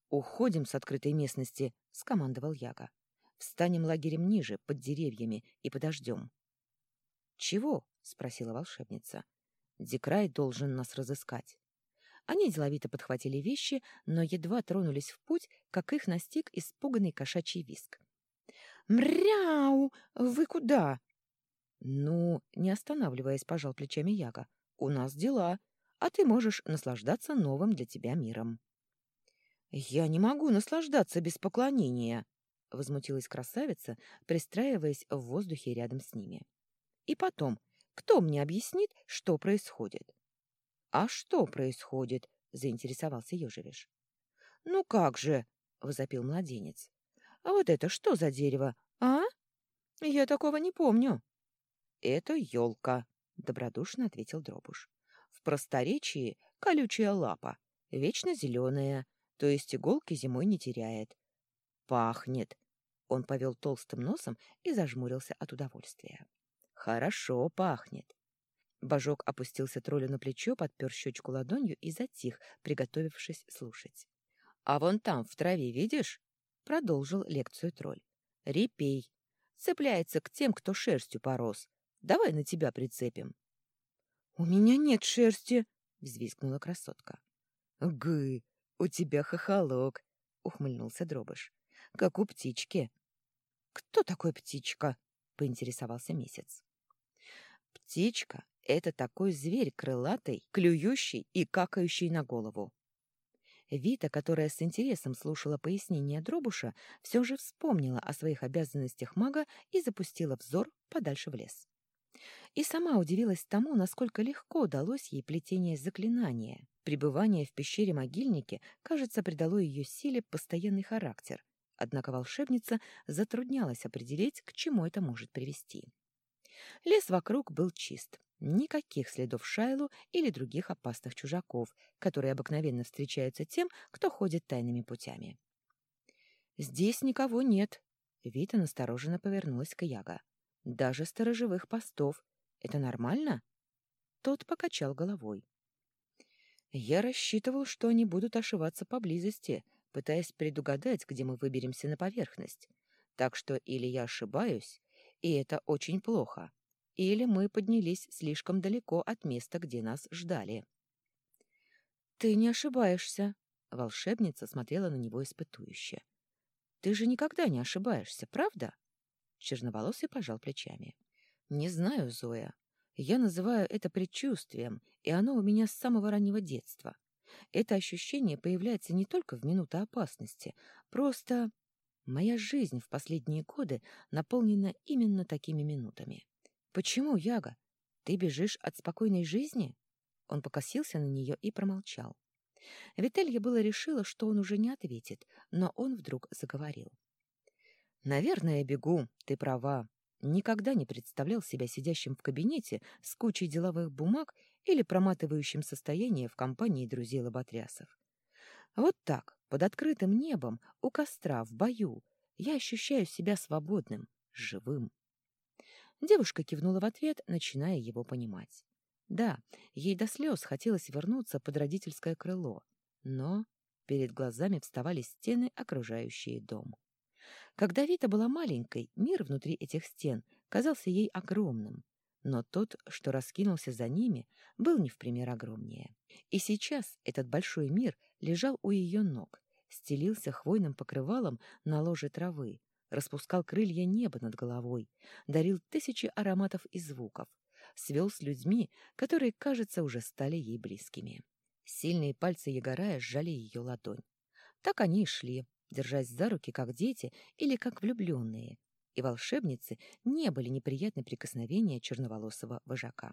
«Уходим с открытой местности», — скомандовал Яга. «Встанем лагерем ниже, под деревьями, и подождем». «Чего?» — спросила волшебница. «Дикрай должен нас разыскать». Они деловито подхватили вещи, но едва тронулись в путь, как их настиг испуганный кошачий виск. «Мряу! Вы куда?» «Ну, не останавливаясь, пожал плечами Яга. У нас дела, а ты можешь наслаждаться новым для тебя миром». «Я не могу наслаждаться без поклонения», — возмутилась красавица, пристраиваясь в воздухе рядом с ними. «И потом, кто мне объяснит, что происходит?» «А что происходит?» — заинтересовался Ёжевиш. «Ну как же!» — возопил младенец. А вот это что за дерево, а? Я такого не помню. Это елка, добродушно ответил Дробуш. В просторечии колючая лапа, вечно зеленая, то есть иголки зимой не теряет. Пахнет. Он повел толстым носом и зажмурился от удовольствия. Хорошо пахнет. Божок опустился троллю на плечо, подпер щечку ладонью и затих, приготовившись слушать. — А вон там, в траве, видишь? Продолжил лекцию тролль. «Репей. Цепляется к тем, кто шерстью порос. Давай на тебя прицепим». «У меня нет шерсти», — взвизгнула красотка. «Гы, у тебя хохолок», — ухмыльнулся дробыш. «Как у птички». «Кто такой птичка?» — поинтересовался месяц. «Птичка — это такой зверь крылатый, клюющий и какающий на голову. Вита, которая с интересом слушала пояснения Дробуша, все же вспомнила о своих обязанностях мага и запустила взор подальше в лес. И сама удивилась тому, насколько легко далось ей плетение заклинания. Пребывание в пещере могильники, кажется, придало ее силе постоянный характер, однако волшебница затруднялась определить, к чему это может привести. Лес вокруг был чист, Никаких следов Шайлу или других опасных чужаков, которые обыкновенно встречаются тем, кто ходит тайными путями. «Здесь никого нет», — Вита настороженно повернулась к Яга. «Даже сторожевых постов. Это нормально?» Тот покачал головой. «Я рассчитывал, что они будут ошиваться поблизости, пытаясь предугадать, где мы выберемся на поверхность. Так что или я ошибаюсь, и это очень плохо, или мы поднялись слишком далеко от места, где нас ждали. «Ты не ошибаешься», — волшебница смотрела на него испытующе. «Ты же никогда не ошибаешься, правда?» Черноволосый пожал плечами. «Не знаю, Зоя. Я называю это предчувствием, и оно у меня с самого раннего детства. Это ощущение появляется не только в минуты опасности, Просто моя жизнь в последние годы наполнена именно такими минутами. Почему, Яга? Ты бежишь от спокойной жизни? Он покосился на нее и промолчал. Вителья было решила, что он уже не ответит, но он вдруг заговорил. «Наверное, бегу, ты права. Никогда не представлял себя сидящим в кабинете с кучей деловых бумаг или проматывающим состояние в компании друзей лоботрясов. Вот так, под открытым небом, у костра, в бою, я ощущаю себя свободным, живым. Девушка кивнула в ответ, начиная его понимать. Да, ей до слез хотелось вернуться под родительское крыло, но перед глазами вставали стены, окружающие дом. Когда Вита была маленькой, мир внутри этих стен казался ей огромным, но тот, что раскинулся за ними, был не в пример огромнее. И сейчас этот большой мир лежал у ее ног, стелился хвойным покрывалом на ложе травы, распускал крылья неба над головой, дарил тысячи ароматов и звуков, свел с людьми, которые, кажется, уже стали ей близкими. Сильные пальцы Егорая сжали ее ладонь. Так они и шли, держась за руки, как дети или как влюбленные, и волшебницы не были неприятны прикосновения черноволосого вожака.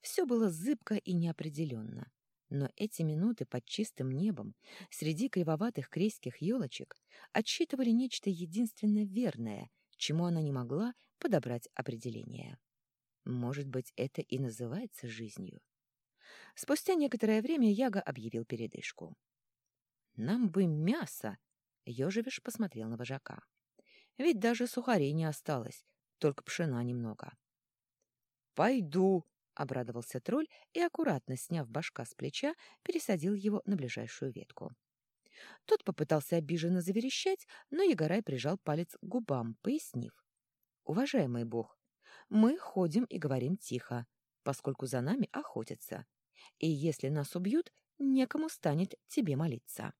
Все было зыбко и неопределенно, но эти минуты под чистым небом, среди кривоватых крейских елочек, отсчитывали нечто единственно верное, чему она не могла подобрать определение. Может быть, это и называется жизнью. Спустя некоторое время Яга объявил передышку. «Нам бы мясо!» — Ёжевиш посмотрел на вожака. Ведь даже сухарей не осталось, только пшена немного. «Пойду!» — обрадовался тролль и, аккуратно сняв башка с плеча, пересадил его на ближайшую ветку. Тот попытался обиженно заверещать, но Егорай прижал палец к губам, пояснив. «Уважаемый бог, мы ходим и говорим тихо, поскольку за нами охотятся. И если нас убьют, некому станет тебе молиться.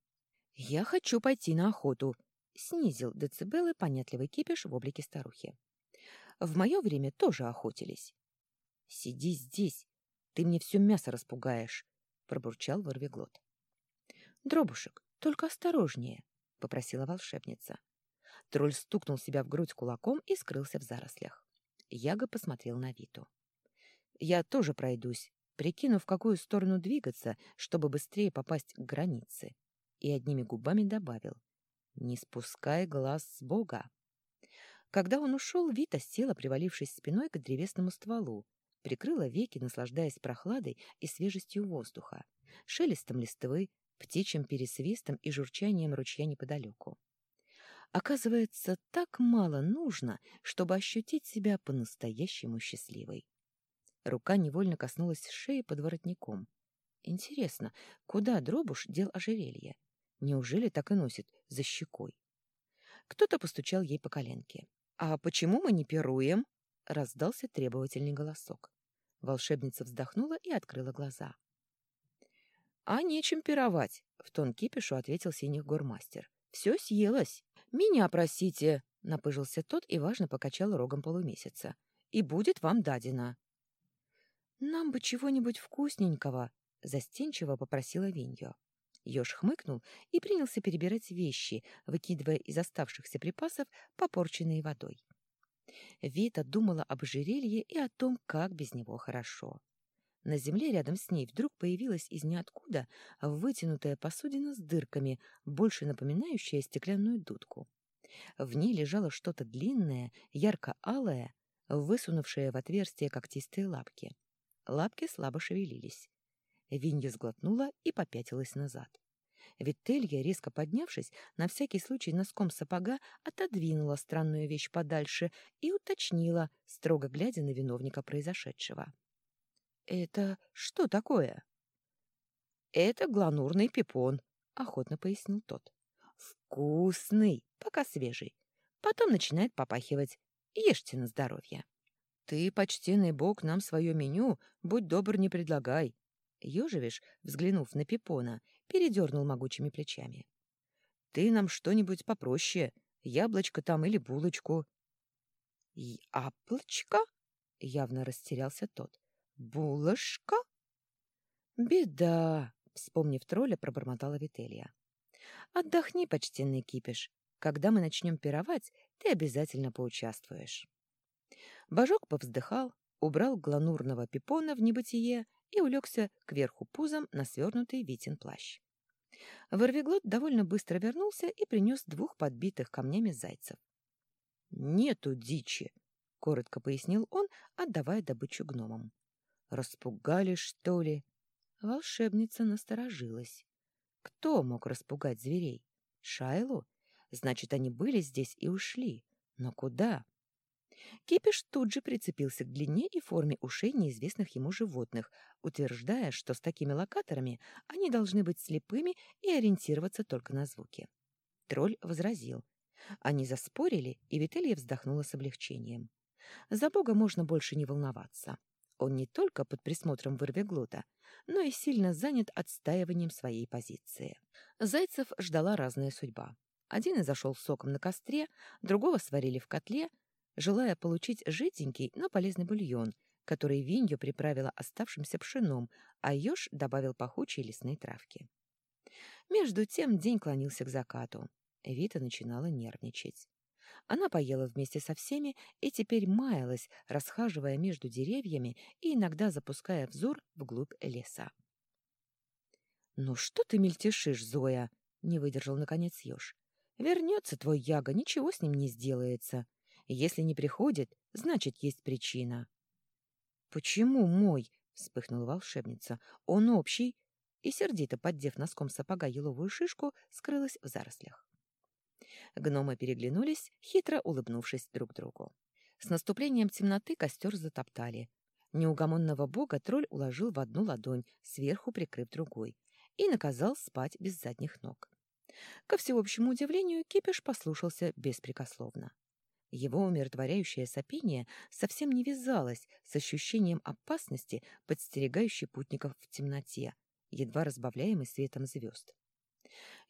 Я хочу пойти на охоту, снизил децибелы понятливый кипиш в облике старухи. В мое время тоже охотились. Сиди здесь, ты мне все мясо распугаешь, пробурчал ворвиглот. Дробушек, только осторожнее, попросила волшебница. Тролль стукнул себя в грудь кулаком и скрылся в зарослях. Яга посмотрел на Виту. Я тоже пройдусь, прикинув, в какую сторону двигаться, чтобы быстрее попасть к границе, и одними губами добавил — не спускай глаз с Бога. Когда он ушел, Вита села, привалившись спиной к древесному стволу, прикрыла веки, наслаждаясь прохладой и свежестью воздуха, шелестом листвы, птичьим пересвистом и журчанием ручья неподалеку. Оказывается, так мало нужно, чтобы ощутить себя по-настоящему счастливой. Рука невольно коснулась шеи под воротником. Интересно, куда Дробуш дел ожерелье? Неужели так и носит за щекой? Кто-то постучал ей по коленке. «А почему мы не пируем?» — раздался требовательный голосок. Волшебница вздохнула и открыла глаза. «А нечем пировать», — в тон кипишу ответил синих гормастер. «Все съелось. Меня просите», — напыжился тот и важно покачал рогом полумесяца. «И будет вам дадено». «Нам бы чего-нибудь вкусненького», — застенчиво попросила Виньо. Ёж хмыкнул и принялся перебирать вещи, выкидывая из оставшихся припасов попорченные водой. Вита думала об ожерелье и о том, как без него хорошо. На земле рядом с ней вдруг появилась из ниоткуда вытянутая посудина с дырками, больше напоминающая стеклянную дудку. В ней лежало что-то длинное, ярко-алое, высунувшее в отверстие когтистые лапки. Лапки слабо шевелились. Винья сглотнула и попятилась назад. Вителья, резко поднявшись, на всякий случай носком сапога отодвинула странную вещь подальше и уточнила, строго глядя на виновника произошедшего. «Это что такое?» «Это гламурный пипон», — охотно пояснил тот. «Вкусный, пока свежий. Потом начинает попахивать. Ешьте на здоровье». «Ты, почтенный бог, нам свое меню, будь добр, не предлагай», Ёжевиш, взглянув на Пипона, передернул могучими плечами. — Ты нам что-нибудь попроще, яблочко там или булочку. — Яблочко? — явно растерялся тот. — Булочка? — Беда, — вспомнив тролля, пробормотала Вителья. Отдохни, почтенный кипиш. Когда мы начнем пировать, ты обязательно поучаствуешь. Божок повздыхал, убрал гланурного пипона в небытие и улегся кверху пузом на свернутый Витин плащ. Ворвиглот довольно быстро вернулся и принес двух подбитых камнями зайцев. «Нету дичи», — коротко пояснил он, отдавая добычу гномам. «Распугали, что ли?» Волшебница насторожилась. Кто мог распугать зверей? Шайлу? Значит, они были здесь и ушли. Но куда? Кипиш тут же прицепился к длине и форме ушей неизвестных ему животных, утверждая, что с такими локаторами они должны быть слепыми и ориентироваться только на звуки. Тролль возразил. Они заспорили, и Вителья вздохнула с облегчением. За Бога можно больше не волноваться. Он не только под присмотром вырвиглота, но и сильно занят отстаиванием своей позиции. Зайцев ждала разная судьба. Один изошел соком на костре, другого сварили в котле, желая получить жиденький, но полезный бульон, который Винью приправила оставшимся пшеном, а еж добавил пахучие лесные травки. Между тем день клонился к закату. Вита начинала нервничать. Она поела вместе со всеми и теперь маялась, расхаживая между деревьями и иногда запуская взор вглубь леса. «Ну что ты мельтешишь, Зоя?» — не выдержал наконец еж. «Вернется твой Яга, ничего с ним не сделается. Если не приходит, значит, есть причина». «Почему мой?» — вспыхнула волшебница. «Он общий». И, сердито поддев носком сапога еловую шишку, скрылась в зарослях. Гномы переглянулись, хитро улыбнувшись друг другу. С наступлением темноты костер затоптали. Неугомонного бога тролль уложил в одну ладонь, сверху прикрыв другой, и наказал спать без задних ног. Ко всеобщему удивлению, кипиш послушался беспрекословно. Его умиротворяющее сопение совсем не вязалось с ощущением опасности, подстерегающей путников в темноте, едва разбавляемой светом звезд.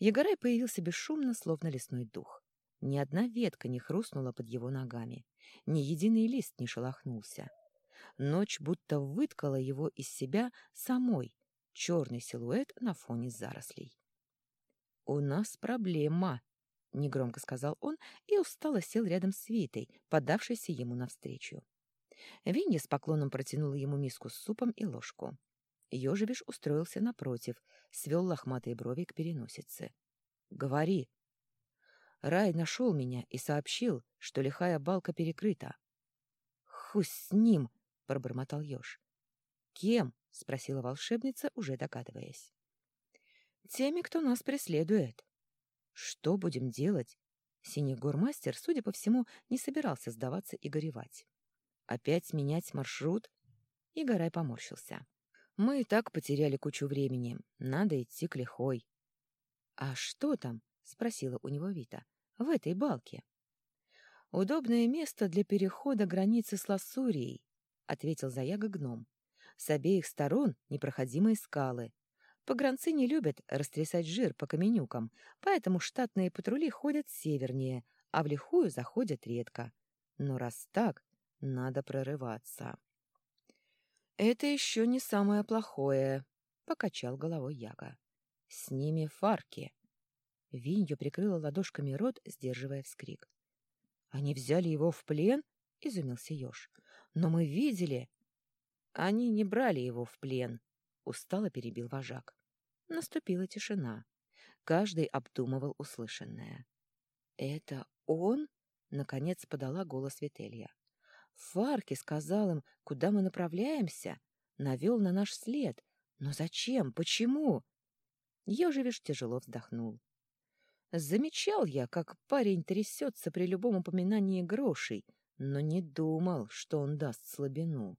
Егорай появился бесшумно, словно лесной дух. Ни одна ветка не хрустнула под его ногами, ни единый лист не шелохнулся. Ночь будто выткала его из себя самой, черный силуэт на фоне зарослей. «У нас проблема», — негромко сказал он и устало сел рядом с Витой, подавшейся ему навстречу. Винья с поклоном протянула ему миску с супом и ложку. Ёжевиш устроился напротив, свел лохматые брови к переносице. «Говори!» Рай нашел меня и сообщил, что лихая балка перекрыта. «Хуй с ним!» — пробормотал еж. «Кем?» — спросила волшебница, уже догадываясь. «Теми, кто нас преследует». «Что будем делать?» Синий гормастер, судя по всему, не собирался сдаваться и горевать. «Опять менять маршрут?» Игорай поморщился. Мы и так потеряли кучу времени. Надо идти к лихой. — А что там? — спросила у него Вита. — В этой балке. — Удобное место для перехода границы с Лассурией, — ответил Заяга гном. — С обеих сторон непроходимые скалы. Погранцы не любят растрясать жир по каменюкам, поэтому штатные патрули ходят севернее, а в лихую заходят редко. Но раз так, надо прорываться. «Это еще не самое плохое», — покачал головой Яга. «С ними фарки». Винью прикрыла ладошками рот, сдерживая вскрик. «Они взяли его в плен?» — изумился Ёж. «Но мы видели...» «Они не брали его в плен», — устало перебил вожак. Наступила тишина. Каждый обдумывал услышанное. «Это он?» — наконец подала голос Вителья. Фарки сказал им, куда мы направляемся, навел на наш след. Но зачем? Почему? Ежевиш тяжело вздохнул. Замечал я, как парень трясется при любом упоминании грошей, но не думал, что он даст слабину.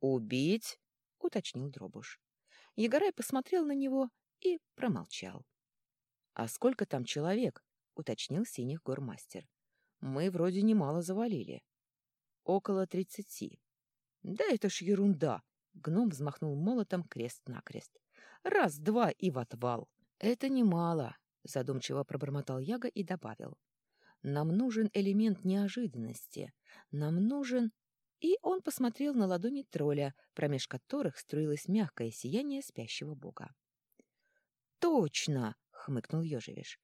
«Убить?» — уточнил Дробуш. Егорай посмотрел на него и промолчал. «А сколько там человек?» — уточнил синих гормастер. «Мы вроде немало завалили». Около тридцати. Да это ж ерунда. Гном взмахнул молотом крест-накрест. Раз, два и в отвал. Это немало, задумчиво пробормотал Яга и добавил. Нам нужен элемент неожиданности. Нам нужен... И он посмотрел на ладони тролля, промеж которых струилось мягкое сияние спящего бога. «Точно!» — хмыкнул Ёжевиш.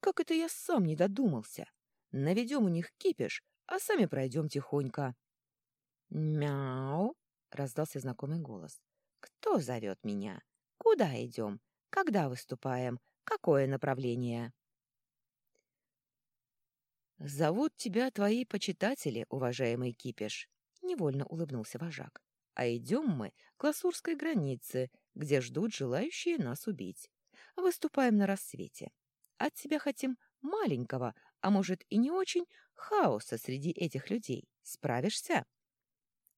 «Как это я сам не додумался? Наведем у них кипиш, а сами пройдем тихонько». «Мяу!» — раздался знакомый голос. «Кто зовет меня? Куда идем? Когда выступаем? Какое направление?» «Зовут тебя твои почитатели, уважаемый кипиш», — невольно улыбнулся вожак. «А идем мы к ласурской границе, где ждут желающие нас убить. Выступаем на рассвете. От тебя хотим маленького, а может и не очень, хаоса среди этих людей. Справишься?»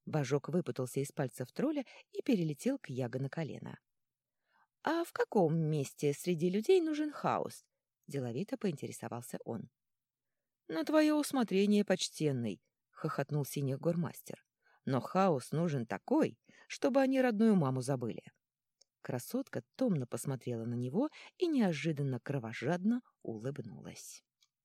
Божок выпутался из пальцев тролля и перелетел к Яго на колено. «А в каком месте среди людей нужен хаос?» — деловито поинтересовался он. «На твое усмотрение, почтенный!» — хохотнул синий гормастер. «Но хаос нужен такой, чтобы они родную маму забыли». Красотка томно посмотрела на него и неожиданно кровожадно улыбнулась.